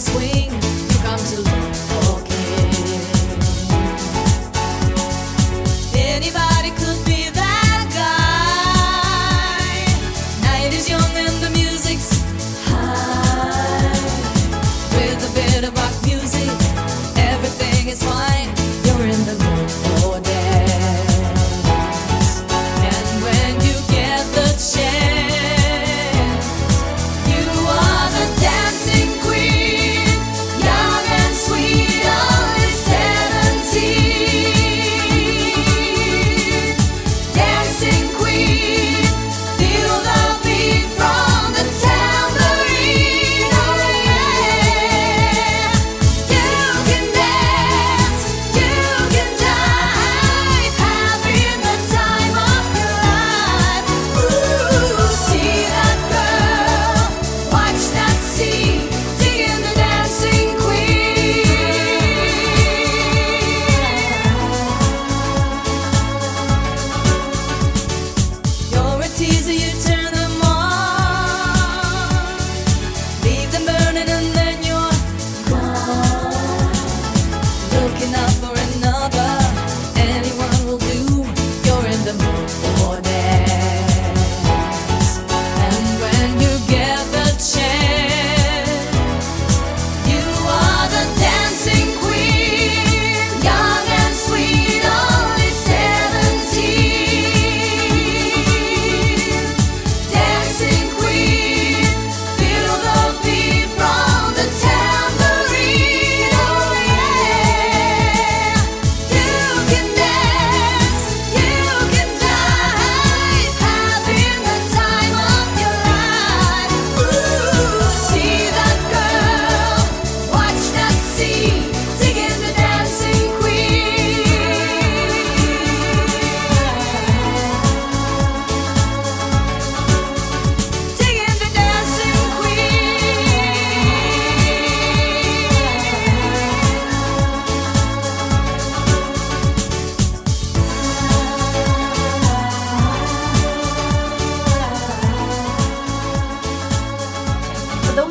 swing. You come to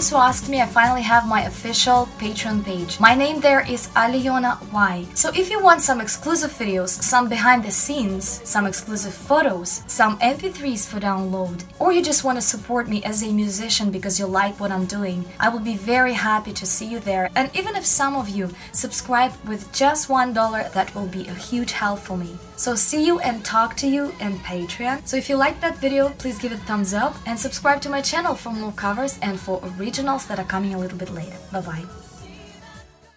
who asked me, I finally have my official Patreon page. My name there is Aliona Y. So if you want some exclusive videos, some behind the scenes, some exclusive photos, some MP3s for download, or you just want to support me as a musician because you like what I'm doing, I will be very happy to see you there. And even if some of you subscribe with just one dollar, that will be a huge help for me. So see you and talk to you in Patreon. So if you liked that video, please give it a thumbs up and subscribe to my channel for more covers and for originals that are coming a little bit later. Bye bye.